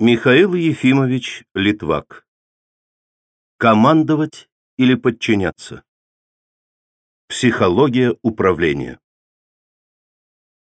Михаил Ефимович Литвак Командовать или подчиняться? Психология управления